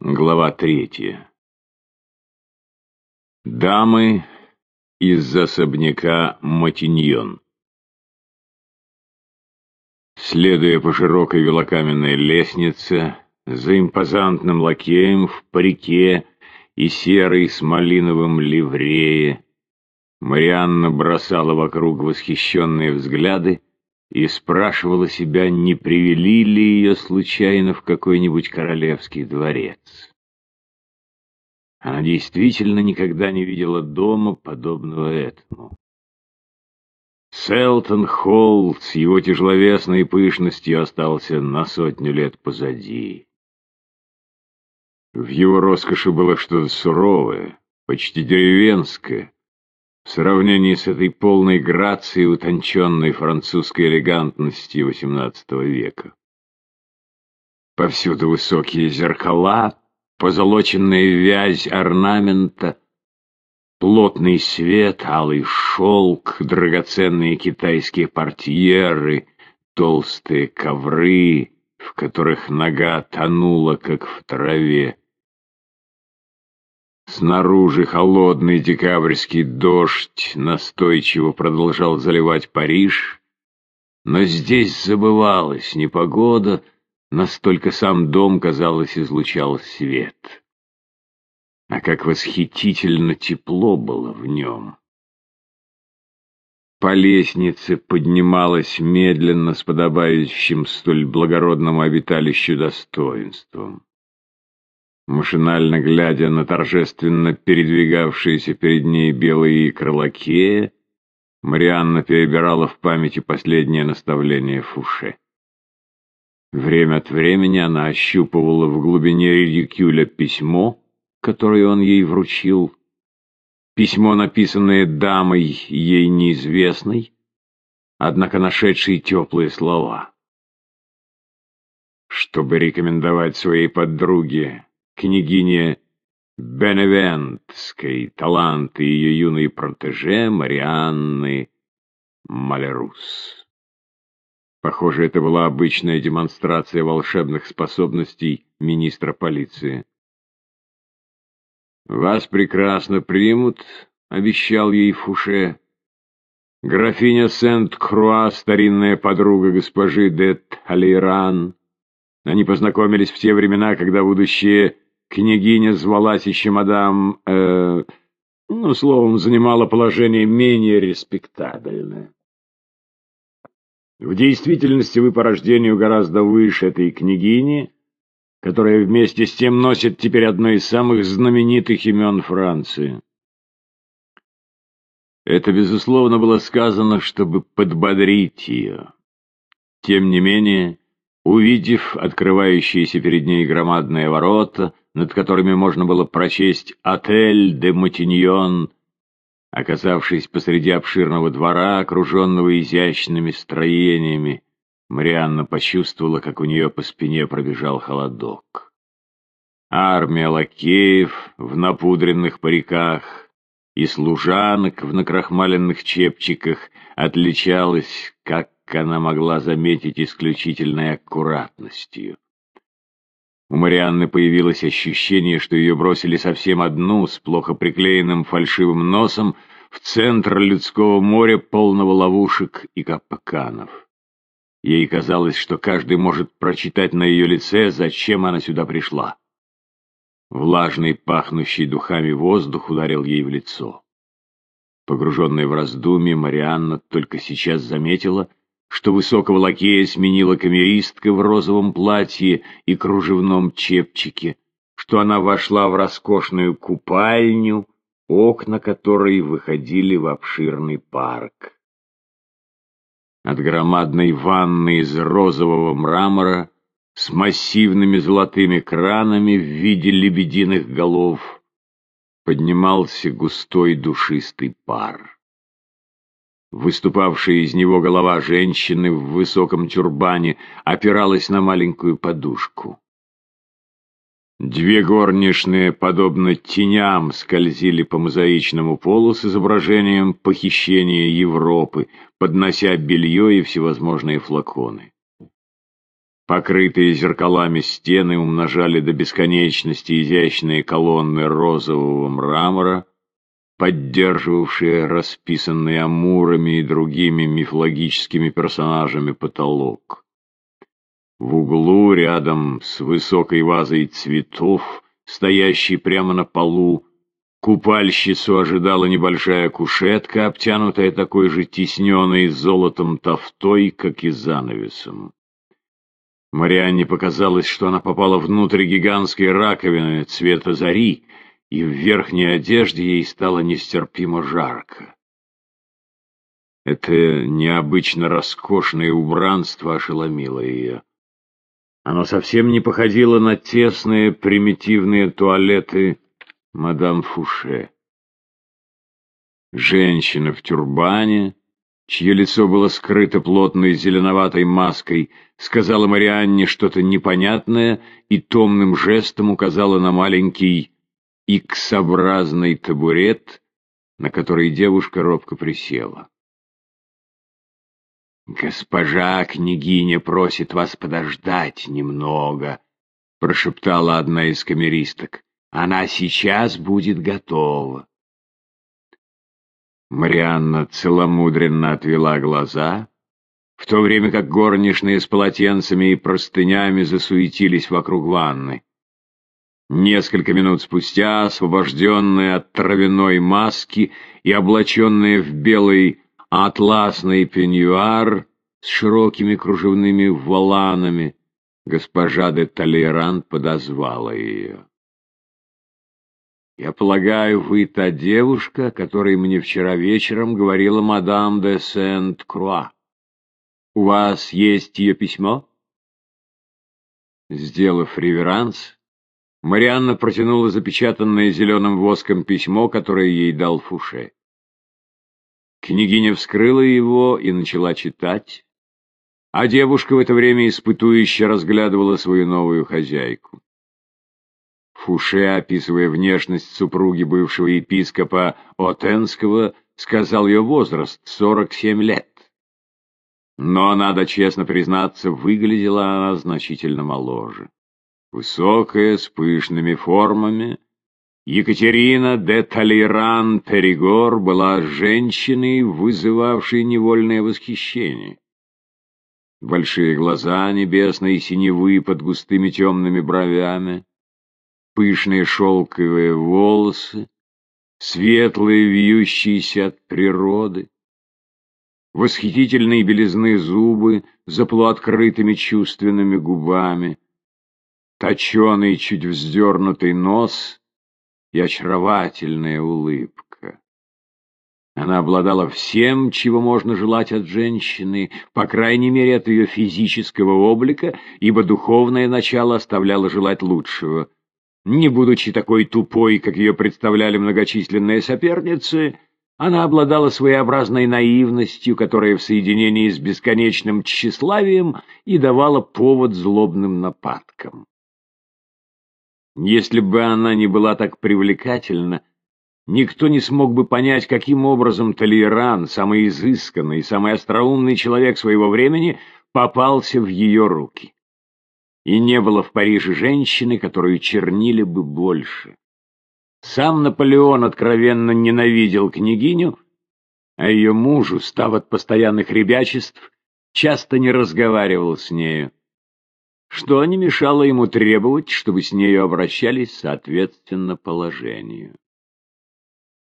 Глава третья. Дамы из особняка Матиньон. Следуя по широкой велокаменной лестнице, за импозантным лакеем в парике и серой с малиновым ливрее, Марианна бросала вокруг восхищенные взгляды и спрашивала себя, не привели ли ее случайно в какой-нибудь королевский дворец. Она действительно никогда не видела дома, подобного этому. Селтон Холл с его тяжеловесной пышностью остался на сотню лет позади. В его роскоши было что-то суровое, почти деревенское, в сравнении с этой полной грацией утонченной французской элегантности XVIII века. Повсюду высокие зеркала, позолоченная вязь орнамента, плотный свет, алый шелк, драгоценные китайские портьеры, толстые ковры, в которых нога тонула, как в траве. Снаружи холодный декабрьский дождь настойчиво продолжал заливать Париж, но здесь забывалась непогода, настолько сам дом, казалось, излучал свет. А как восхитительно тепло было в нем! По лестнице поднималась медленно с подобающим столь благородному обиталищу достоинством машинально глядя на торжественно передвигавшиеся перед ней белые крылаке, Марианна перебирала в памяти последнее наставление Фуше. Время от времени она ощупывала в глубине редикюля письмо, которое он ей вручил. Письмо, написанное дамой ей неизвестной, однако нашедшей теплые слова. Чтобы рекомендовать своей подруге княгине Беневентской таланты ее юной протеже Марианны Малерус. Похоже, это была обычная демонстрация волшебных способностей министра полиции. «Вас прекрасно примут», — обещал ей Фуше. «Графиня Сент-Круа, старинная подруга госпожи де Талейран. Они познакомились в те времена, когда будущее Княгиня звалась еще мадам... Э, ну, словом, занимала положение менее респектабельное. В действительности вы по рождению гораздо выше этой княгини, которая вместе с тем носит теперь одно из самых знаменитых имен Франции. Это, безусловно, было сказано, чтобы подбодрить ее. Тем не менее, увидев открывающиеся перед ней громадные ворота, над которыми можно было прочесть «Отель де Матиньон», оказавшись посреди обширного двора, окруженного изящными строениями, Марианна почувствовала, как у нее по спине пробежал холодок. Армия лакеев в напудренных париках и служанок в накрахмаленных чепчиках отличалась, как она могла заметить, исключительной аккуратностью. У Марианны появилось ощущение, что ее бросили совсем одну, с плохо приклеенным фальшивым носом, в центр людского моря, полного ловушек и капканов. Ей казалось, что каждый может прочитать на ее лице, зачем она сюда пришла. Влажный, пахнущий духами воздух ударил ей в лицо. Погруженная в раздумье, Марианна только сейчас заметила, что высокого лакея сменила камеристка в розовом платье и кружевном чепчике, что она вошла в роскошную купальню, окна которой выходили в обширный парк. От громадной ванны из розового мрамора с массивными золотыми кранами в виде лебединых голов поднимался густой душистый пар. Выступавшая из него голова женщины в высоком тюрбане опиралась на маленькую подушку. Две горничные, подобно теням, скользили по мозаичному полу с изображением похищения Европы, поднося белье и всевозможные флаконы. Покрытые зеркалами стены умножали до бесконечности изящные колонны розового мрамора, поддерживавшие расписанные амурами и другими мифологическими персонажами потолок. В углу, рядом с высокой вазой цветов, стоящей прямо на полу, купальщицу ожидала небольшая кушетка, обтянутая такой же тисненной золотом тофтой, как и занавесом. Марианне показалось, что она попала внутрь гигантской раковины цвета зари, и в верхней одежде ей стало нестерпимо жарко. Это необычно роскошное убранство ошеломило ее. Оно совсем не походило на тесные примитивные туалеты мадам Фуше. Женщина в тюрбане чье лицо было скрыто плотной зеленоватой маской, сказала Марианне что-то непонятное и томным жестом указала на маленький иксообразный табурет, на который девушка робко присела. «Госпожа княгиня просит вас подождать немного», — прошептала одна из камеристок. «Она сейчас будет готова». Марианна целомудренно отвела глаза, в то время как горничные с полотенцами и простынями засуетились вокруг ванны. Несколько минут спустя, освобожденные от травяной маски и облаченные в белый атласный пеньюар с широкими кружевными воланами, госпожа де Толеран подозвала ее. «Я полагаю, вы та девушка, которой мне вчера вечером говорила мадам де Сент-Круа. У вас есть ее письмо?» Сделав реверанс, Марианна протянула запечатанное зеленым воском письмо, которое ей дал Фуше. Княгиня вскрыла его и начала читать, а девушка в это время испытующе разглядывала свою новую хозяйку. Фуше, описывая внешность супруги бывшего епископа Отенского, сказал ее возраст — 47 лет. Но, надо честно признаться, выглядела она значительно моложе. Высокая, с пышными формами, Екатерина де Толеран Перегор была женщиной, вызывавшей невольное восхищение. Большие глаза небесные синевы под густыми темными бровями, пышные шелковые волосы, светлые, вьющиеся от природы, восхитительные белизны зубы за полуоткрытыми чувственными губами, точеный, чуть вздернутый нос и очаровательная улыбка. Она обладала всем, чего можно желать от женщины, по крайней мере от ее физического облика, ибо духовное начало оставляло желать лучшего — не будучи такой тупой, как ее представляли многочисленные соперницы, она обладала своеобразной наивностью, которая в соединении с бесконечным тщеславием и давала повод злобным нападкам. Если бы она не была так привлекательна, никто не смог бы понять, каким образом Толеран, самый изысканный, самый остроумный человек своего времени, попался в ее руки и не было в Париже женщины, которую чернили бы больше. Сам Наполеон откровенно ненавидел княгиню, а ее муж, устав от постоянных ребячеств, часто не разговаривал с нею, что не мешало ему требовать, чтобы с нею обращались соответственно положению.